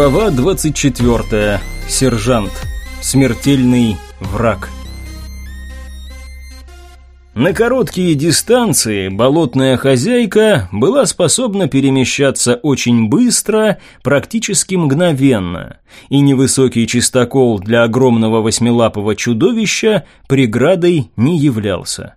Глава 24. Сержант. Смертельный враг. На короткие дистанции болотная хозяйка была способна перемещаться очень быстро, практически мгновенно, и невысокий чистокол для огромного восьмилапого чудовища преградой не являлся.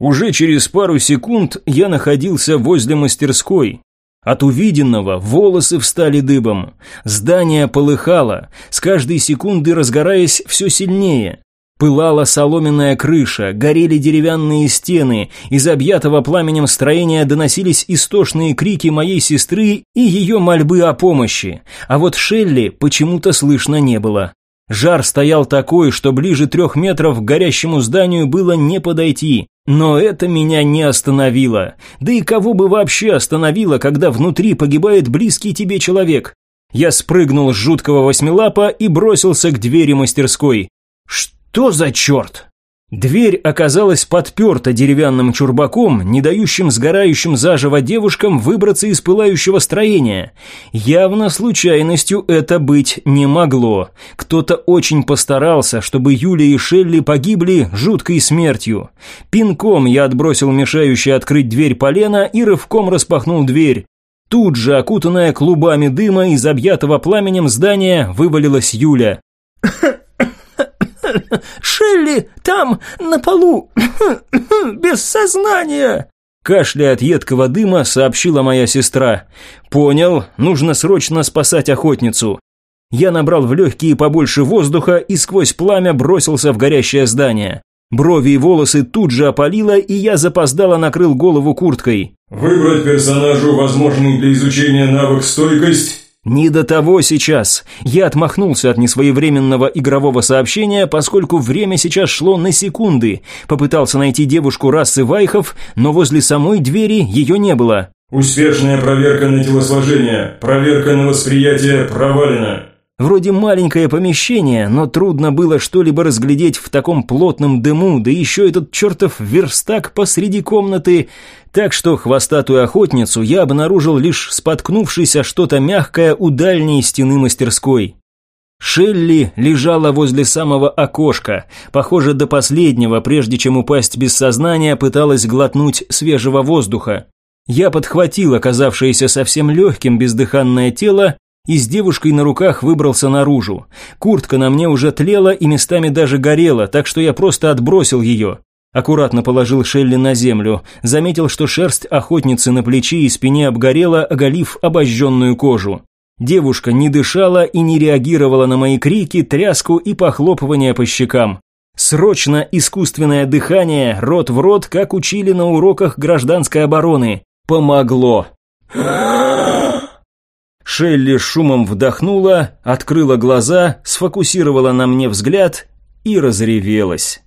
Уже через пару секунд я находился возле мастерской. От увиденного волосы встали дыбом, здание полыхало, с каждой секунды разгораясь все сильнее. Пылала соломенная крыша, горели деревянные стены, из объятого пламенем строения доносились истошные крики моей сестры и ее мольбы о помощи, а вот Шелли почему-то слышно не было. Жар стоял такой, что ближе трех метров к горящему зданию было не подойти, но это меня не остановило. Да и кого бы вообще остановило, когда внутри погибает близкий тебе человек? Я спрыгнул с жуткого восьмилапа и бросился к двери мастерской. Что? За черт? Дверь оказалась подперта деревянным чурбаком, не дающим сгорающим заживо девушкам выбраться из пылающего строения. Явно случайностью это быть не могло. Кто-то очень постарался, чтобы Юля и Шелли погибли жуткой смертью. Пинком я отбросил мешающий открыть дверь полена и рывком распахнул дверь. Тут же, окутанная клубами дыма из объятого пламенем здания, вывалилась Юля. Шелли там, на полу, без сознания!» Кашляя от едкого дыма, сообщила моя сестра. «Понял, нужно срочно спасать охотницу». Я набрал в легкие побольше воздуха и сквозь пламя бросился в горящее здание. Брови и волосы тут же опалило, и я запоздало накрыл голову курткой. «Выбрать персонажу возможный для изучения навык стойкость не до того сейчас. Я отмахнулся от несвоевременного игрового сообщения, поскольку время сейчас шло на секунды. Попытался найти девушку расы Вайхов, но возле самой двери ее не было. Успешная проверка на телосложение. Проверка на восприятие провалена. Вроде маленькое помещение, но трудно было что-либо разглядеть в таком плотном дыму, да еще этот чертов верстак посреди комнаты. Так что хвостатую охотницу я обнаружил лишь споткнувшись о что-то мягкое у дальней стены мастерской. Шелли лежала возле самого окошка, похоже, до последнего, прежде чем упасть без сознания, пыталась глотнуть свежего воздуха. Я подхватил оказавшееся совсем легким бездыханное тело и с девушкой на руках выбрался наружу. Куртка на мне уже тлела и местами даже горела, так что я просто отбросил ее. Аккуратно положил Шелли на землю, заметил, что шерсть охотницы на плече и спине обгорела, оголив обожженную кожу. Девушка не дышала и не реагировала на мои крики, тряску и похлопывания по щекам. Срочно искусственное дыхание, рот в рот, как учили на уроках гражданской обороны. Помогло. Шелли шумом вдохнула, открыла глаза, сфокусировала на мне взгляд и разревелась.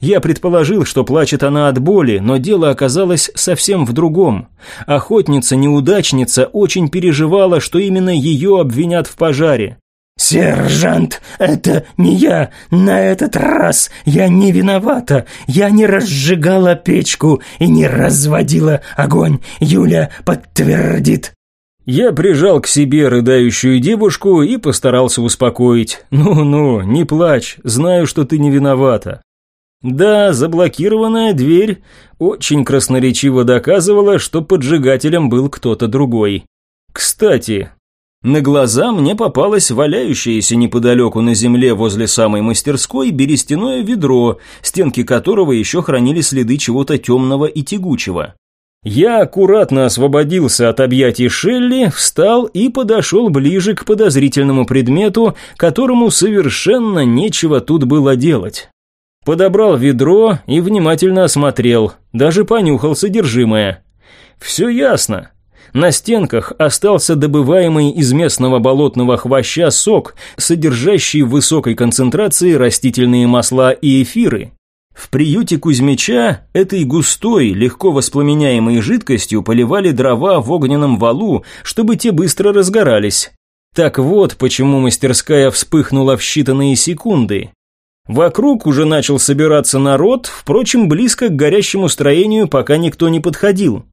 Я предположил, что плачет она от боли, но дело оказалось совсем в другом. Охотница-неудачница очень переживала, что именно ее обвинят в пожаре. «Сержант, это не я. На этот раз я не виновата. Я не разжигала печку и не разводила огонь. Юля подтвердит». Я прижал к себе рыдающую девушку и постарался успокоить. «Ну-ну, не плачь, знаю, что ты не виновата». Да, заблокированная дверь очень красноречиво доказывала, что поджигателем был кто-то другой. Кстати, на глаза мне попалось валяющееся неподалеку на земле возле самой мастерской берестяное ведро, стенки которого еще хранили следы чего-то темного и тягучего. Я аккуратно освободился от объятий Шелли, встал и подошел ближе к подозрительному предмету, которому совершенно нечего тут было делать. Подобрал ведро и внимательно осмотрел, даже понюхал содержимое. Все ясно. На стенках остался добываемый из местного болотного хвоща сок, содержащий в высокой концентрации растительные масла и эфиры. В приюте Кузьмича этой густой, легко воспламеняемой жидкостью поливали дрова в огненном валу, чтобы те быстро разгорались. Так вот, почему мастерская вспыхнула в считанные секунды. Вокруг уже начал собираться народ, впрочем, близко к горящему строению пока никто не подходил.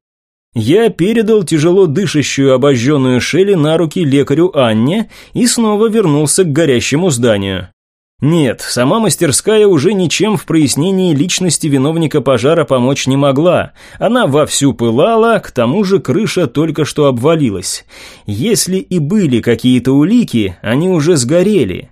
Я передал тяжело дышащую обожженную Шелли на руки лекарю Анне и снова вернулся к горящему зданию. Нет, сама мастерская уже ничем в прояснении личности виновника пожара помочь не могла. Она вовсю пылала, к тому же крыша только что обвалилась. Если и были какие-то улики, они уже сгорели.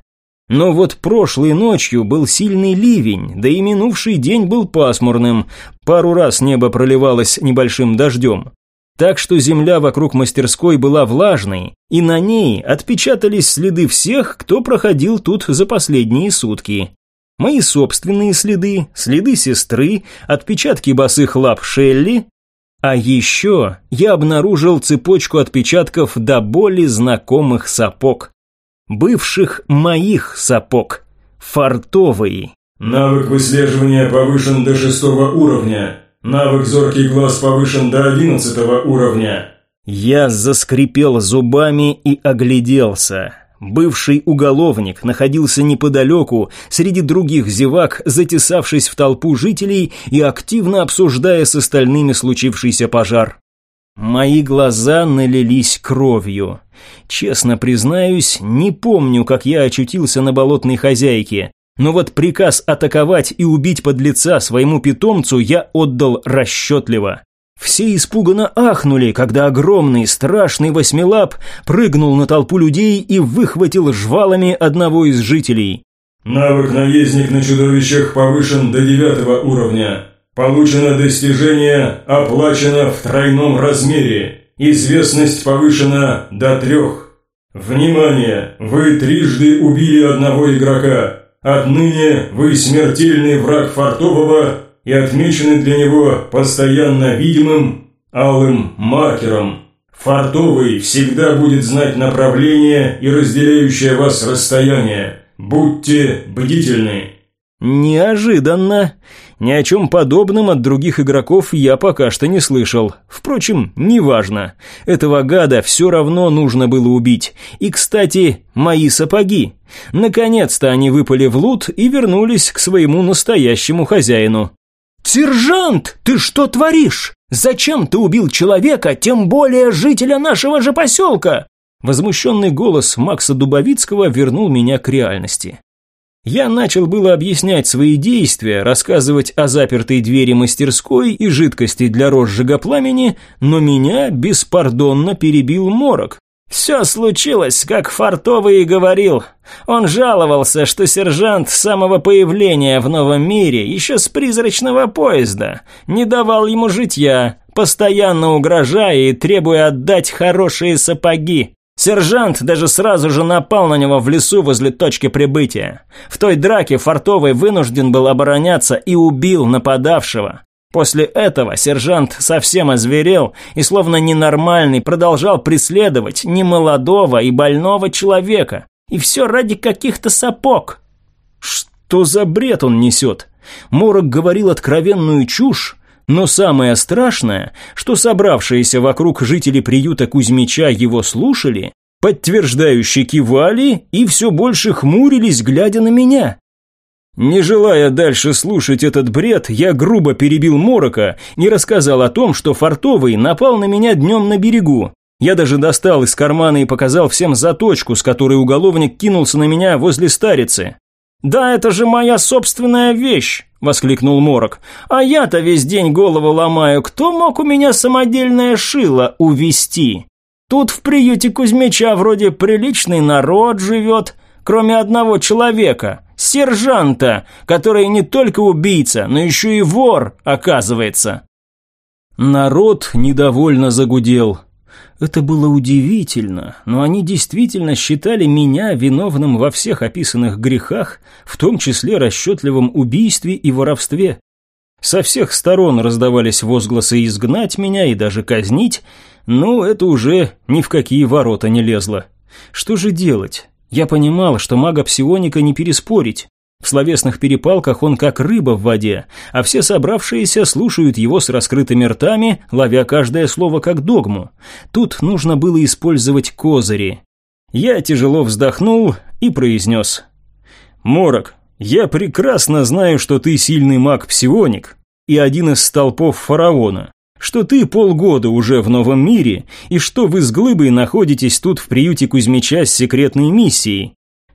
Но вот прошлой ночью был сильный ливень, да и минувший день был пасмурным. Пару раз небо проливалось небольшим дождем. Так что земля вокруг мастерской была влажной, и на ней отпечатались следы всех, кто проходил тут за последние сутки. Мои собственные следы, следы сестры, отпечатки босых лап Шелли, а еще я обнаружил цепочку отпечатков до боли знакомых сапог. Бывших моих сапог. Фартовые. Навык выслеживания повышен до шестого уровня. Навык «Зоркий глаз» повышен до одиннадцатого уровня. Я заскрипел зубами и огляделся. Бывший уголовник находился неподалеку, среди других зевак, затесавшись в толпу жителей и активно обсуждая с остальными случившийся пожар. Мои глаза налились кровью. Честно признаюсь, не помню, как я очутился на болотной хозяйке. Но вот приказ атаковать и убить подлеца своему питомцу я отдал расчетливо. Все испуганно ахнули, когда огромный, страшный восьмилап прыгнул на толпу людей и выхватил жвалами одного из жителей. Навык наездник на чудовищах повышен до девятого уровня. Получено достижение, оплачено в тройном размере. Известность повышена до трех. Внимание! Вы трижды убили одного игрока. Отныне вы смертельный враг Фартового и отмечены для него постоянно видимым алым маркером. Фартовый всегда будет знать направление и разделяющее вас расстояние. Будьте бдительны. Неожиданно. Ни о чем подобном от других игроков я пока что не слышал. Впрочем, неважно. Этого гада все равно нужно было убить. И, кстати, мои сапоги. Наконец-то они выпали в лут и вернулись к своему настоящему хозяину. «Сержант, ты что творишь? Зачем ты убил человека, тем более жителя нашего же поселка?» Возмущенный голос Макса Дубовицкого вернул меня к реальности. Я начал было объяснять свои действия, рассказывать о запертой двери мастерской и жидкости для розжига пламени, но меня беспардонно перебил морок. Все случилось, как Фартовый и говорил. Он жаловался, что сержант с самого появления в новом мире, еще с призрачного поезда, не давал ему житья, постоянно угрожая и требуя отдать хорошие сапоги. Сержант даже сразу же напал на него в лесу возле точки прибытия. В той драке Фартовый вынужден был обороняться и убил нападавшего. После этого сержант совсем озверел и словно ненормальный продолжал преследовать немолодого и больного человека. И все ради каких-то сапог. Что за бред он несет? Морок говорил откровенную чушь, но самое страшное, что собравшиеся вокруг жители приюта Кузьмича его слушали, подтверждающе кивали и все больше хмурились, глядя на меня. Не желая дальше слушать этот бред, я грубо перебил Морока и рассказал о том, что Фартовый напал на меня днем на берегу. Я даже достал из кармана и показал всем заточку, с которой уголовник кинулся на меня возле старицы. «Да это же моя собственная вещь!» – воскликнул Морок. «А я-то весь день голову ломаю, кто мог у меня самодельное шило увести? Тут в приюте Кузьмича вроде приличный народ живет, кроме одного человека, сержанта, который не только убийца, но еще и вор, оказывается». Народ недовольно загудел. Это было удивительно, но они действительно считали меня виновным во всех описанных грехах, в том числе расчетливом убийстве и воровстве. Со всех сторон раздавались возгласы изгнать меня и даже казнить, но это уже ни в какие ворота не лезло. Что же делать? Я понимал, что мага псионика не переспорить. В словесных перепалках он как рыба в воде, а все собравшиеся слушают его с раскрытыми ртами, ловя каждое слово как догму. Тут нужно было использовать козыри. Я тяжело вздохнул и произнес. «Морок, я прекрасно знаю, что ты сильный маг-псионик и один из столпов фараона. что ты полгода уже в новом мире, и что вы с Глыбой находитесь тут в приюте Кузьмича с секретной миссией.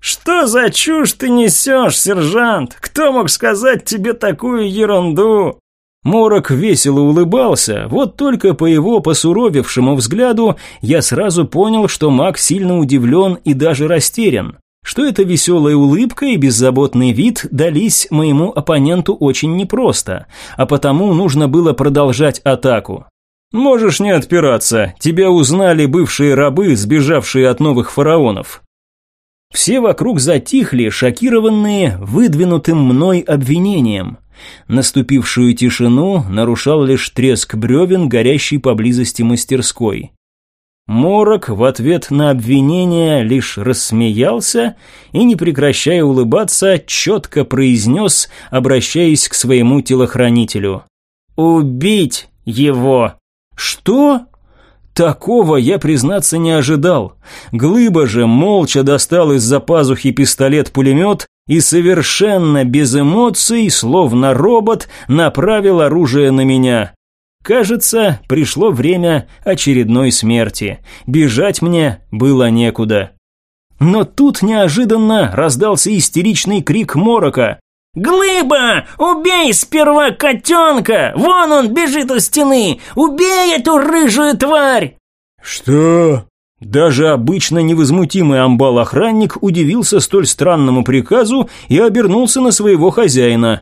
«Что за чушь ты несешь, сержант? Кто мог сказать тебе такую ерунду?» Морок весело улыбался, вот только по его посуровевшему взгляду я сразу понял, что маг сильно удивлен и даже растерян. Что эта веселая улыбка и беззаботный вид дались моему оппоненту очень непросто, а потому нужно было продолжать атаку. «Можешь не отпираться, тебя узнали бывшие рабы, сбежавшие от новых фараонов. Все вокруг затихли, шокированные выдвинутым мной обвинением. Наступившую тишину нарушал лишь треск бревен, горящий поблизости мастерской. Морок в ответ на обвинение лишь рассмеялся и, не прекращая улыбаться, четко произнес, обращаясь к своему телохранителю. «Убить его!» «Что?» Такого я, признаться, не ожидал. Глыба же молча достал из-за пазухи пистолет-пулемет и совершенно без эмоций, словно робот, направил оружие на меня. Кажется, пришло время очередной смерти. Бежать мне было некуда. Но тут неожиданно раздался истеричный крик Морока. «Глыба! Убей сперва котенка! Вон он бежит у стены! Убей эту рыжую тварь!» «Что?» Даже обычно невозмутимый амбал-охранник удивился столь странному приказу и обернулся на своего хозяина.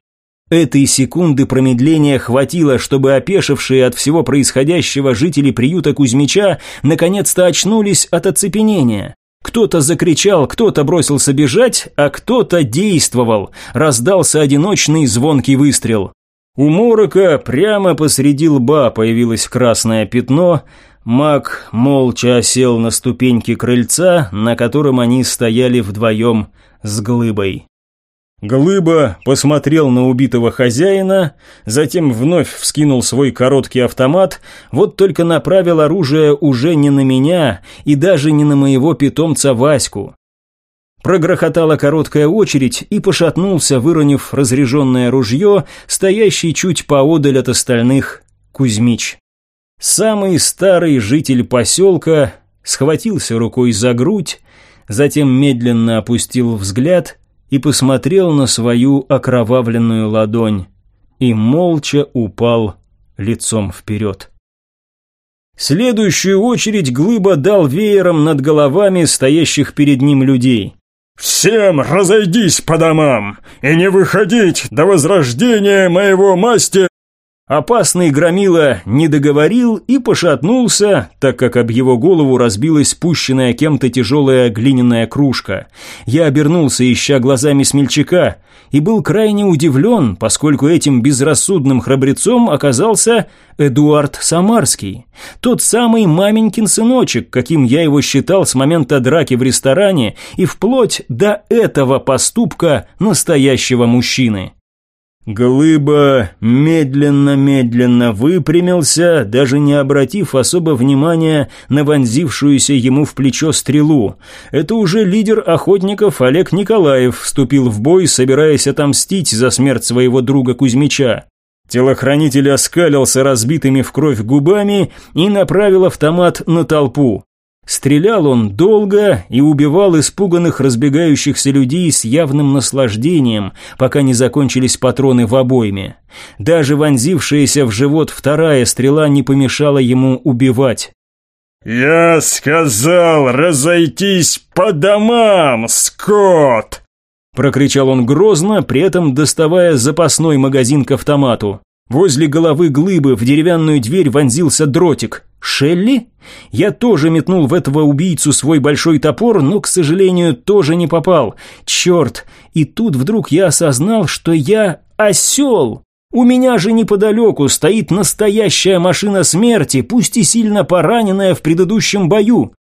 Этой секунды промедления хватило, чтобы опешившие от всего происходящего жители приюта Кузьмича наконец-то очнулись от оцепенения. Кто-то закричал, кто-то бросился бежать, а кто-то действовал. Раздался одиночный звонкий выстрел. У Морока прямо посреди лба появилось красное пятно. Маг молча осел на ступеньки крыльца, на котором они стояли вдвоем с глыбой. Глыба посмотрел на убитого хозяина, затем вновь вскинул свой короткий автомат, вот только направил оружие уже не на меня и даже не на моего питомца Ваську. Прогрохотала короткая очередь и пошатнулся, выронив разряженное ружье, стоящий чуть поодаль от остальных Кузьмич. Самый старый житель поселка схватился рукой за грудь, затем медленно опустил взгляд и посмотрел на свою окровавленную ладонь и молча упал лицом вперед. Следующую очередь Глыба дал веером над головами стоящих перед ним людей. «Всем разойдись по домам и не выходить до возрождения моего мастера!» Опасный громила не договорил и пошатнулся, так как об его голову разбилась спущенная кем-то тяжелая глиняная кружка. Я обернулся, ища глазами смельчака, и был крайне удивлен, поскольку этим безрассудным храбрецом оказался Эдуард Самарский. Тот самый маменькин сыночек, каким я его считал с момента драки в ресторане и вплоть до этого поступка настоящего мужчины. Глыба медленно-медленно выпрямился, даже не обратив особо внимания на вонзившуюся ему в плечо стрелу. Это уже лидер охотников Олег Николаев вступил в бой, собираясь отомстить за смерть своего друга Кузьмича. Телохранитель оскалился разбитыми в кровь губами и направил автомат на толпу. Стрелял он долго и убивал испуганных разбегающихся людей с явным наслаждением, пока не закончились патроны в обойме. Даже вонзившаяся в живот вторая стрела не помешала ему убивать. «Я сказал разойтись по домам, Скотт!» Прокричал он грозно, при этом доставая запасной магазин к автомату. Возле головы глыбы в деревянную дверь вонзился дротик. Шелли? Я тоже метнул в этого убийцу свой большой топор, но, к сожалению, тоже не попал. Черт! И тут вдруг я осознал, что я осел. У меня же неподалеку стоит настоящая машина смерти, пусть и сильно пораненная в предыдущем бою.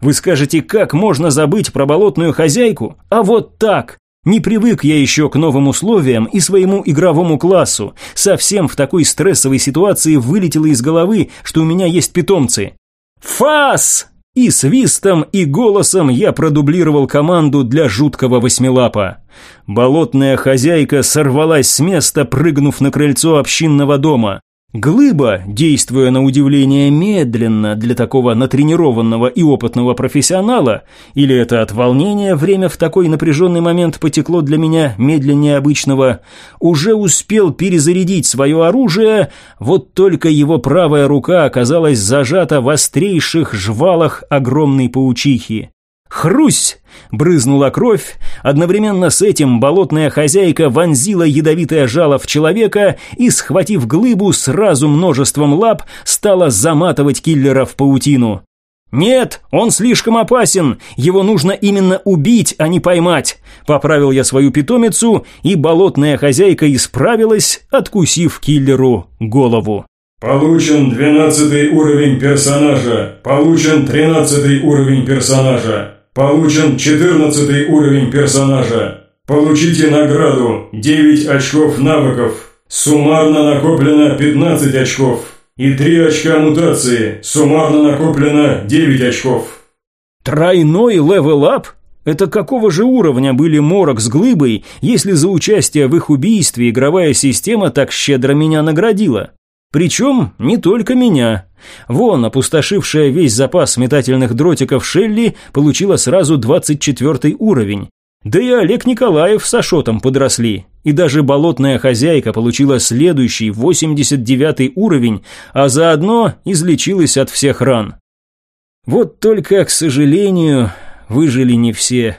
Вы скажете, как можно забыть про болотную хозяйку? А вот так. Не привык я еще к новым условиям и своему игровому классу. Совсем в такой стрессовой ситуации вылетело из головы, что у меня есть питомцы. «Фас!» И свистом, и голосом я продублировал команду для жуткого восьмилапа. Болотная хозяйка сорвалась с места, прыгнув на крыльцо общинного дома. Глыба, действуя на удивление медленно для такого натренированного и опытного профессионала, или это от волнения время в такой напряженный момент потекло для меня медленнее обычного, уже успел перезарядить свое оружие, вот только его правая рука оказалась зажата в острейших жвалах огромной паучихи. Хрусь! Брызнула кровь, одновременно с этим болотная хозяйка вонзила ядовитое жало в человека и, схватив глыбу сразу множеством лап, стала заматывать киллера в паутину. «Нет, он слишком опасен, его нужно именно убить, а не поймать», поправил я свою питомицу, и болотная хозяйка исправилась, откусив киллеру голову. Получен двенадцатый уровень персонажа. Получен тринадцатый уровень персонажа. Получен 14 уровень персонажа. Получите награду 9 очков навыков. Суммарно накоплено 15 очков. И 3 очка мутации. Суммарно накоплено 9 очков. Тройной level up? Это какого же уровня были Морок с Глыбой, если за участие в их убийстве игровая система так щедро меня наградила? Причем не только меня. Вон, опустошившая весь запас метательных дротиков Шелли получила сразу 24 уровень. Да и Олег Николаев с Ашотом подросли. И даже болотная хозяйка получила следующий, 89 уровень, а заодно излечилась от всех ран. Вот только, к сожалению, выжили не все.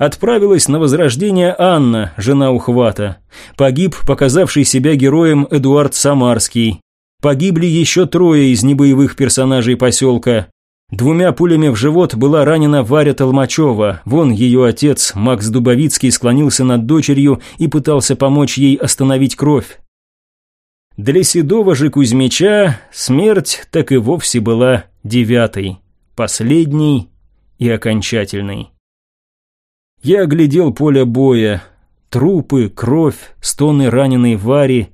Отправилась на возрождение Анна, жена Ухвата. Погиб показавший себя героем Эдуард Самарский. Погибли еще трое из небоевых персонажей поселка. Двумя пулями в живот была ранена Варя Толмачева. Вон ее отец, Макс Дубовицкий, склонился над дочерью и пытался помочь ей остановить кровь. Для Седова же Кузьмича смерть так и вовсе была девятой, последней и окончательной. Я оглядел поле боя. Трупы, кровь, стоны раненой Вари.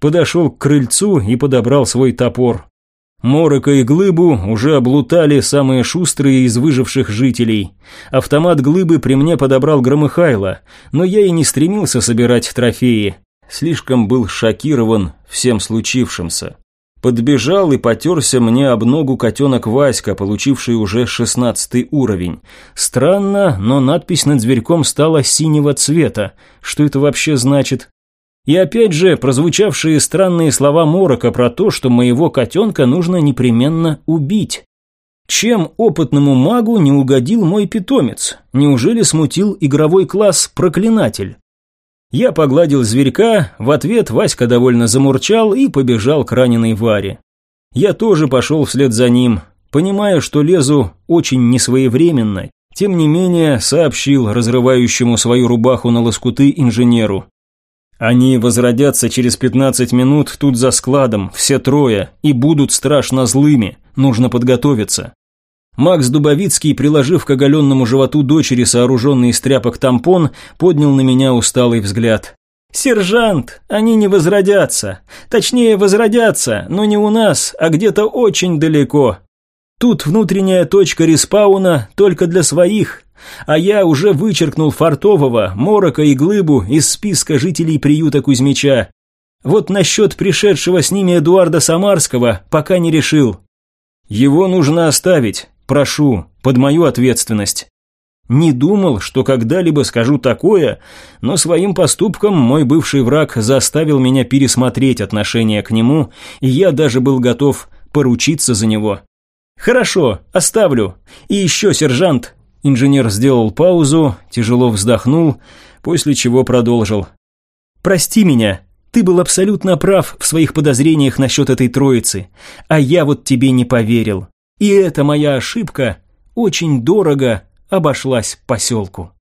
Подошел к крыльцу и подобрал свой топор. Морока и Глыбу уже облутали самые шустрые из выживших жителей. Автомат Глыбы при мне подобрал Громыхайло, но я и не стремился собирать трофеи. Слишком был шокирован всем случившимся. Подбежал и потерся мне об ногу котенок Васька, получивший уже шестнадцатый уровень. Странно, но надпись над зверьком стала синего цвета. Что это вообще значит? И опять же, прозвучавшие странные слова Морока про то, что моего котенка нужно непременно убить. Чем опытному магу не угодил мой питомец? Неужели смутил игровой класс проклинатель? Я погладил зверька, в ответ Васька довольно замурчал и побежал к раненой Варе. Я тоже пошел вслед за ним, понимая, что лезу очень несвоевременно, тем не менее сообщил разрывающему свою рубаху на лоскуты инженеру. Они возродятся через 15 минут тут за складом, все трое, и будут страшно злыми, нужно подготовиться. Макс Дубовицкий, приложив к оголенному животу дочери сооруженный из тряпок тампон, поднял на меня усталый взгляд. «Сержант, они не возродятся. Точнее, возродятся, но не у нас, а где-то очень далеко. Тут внутренняя точка респауна только для своих, а я уже вычеркнул Фартового, Морока и Глыбу из списка жителей приюта Кузьмича. Вот насчет пришедшего с ними Эдуарда Самарского пока не решил. Его нужно оставить, Прошу, под мою ответственность. Не думал, что когда-либо скажу такое, но своим поступком мой бывший враг заставил меня пересмотреть отношение к нему, и я даже был готов поручиться за него. Хорошо, оставлю. И еще, сержант. Инженер сделал паузу, тяжело вздохнул, после чего продолжил. Прости меня. Ты был абсолютно прав в своих подозрениях насчет этой троицы, а я вот тебе не поверил. И эта моя ошибка очень дорого обошлась поселку.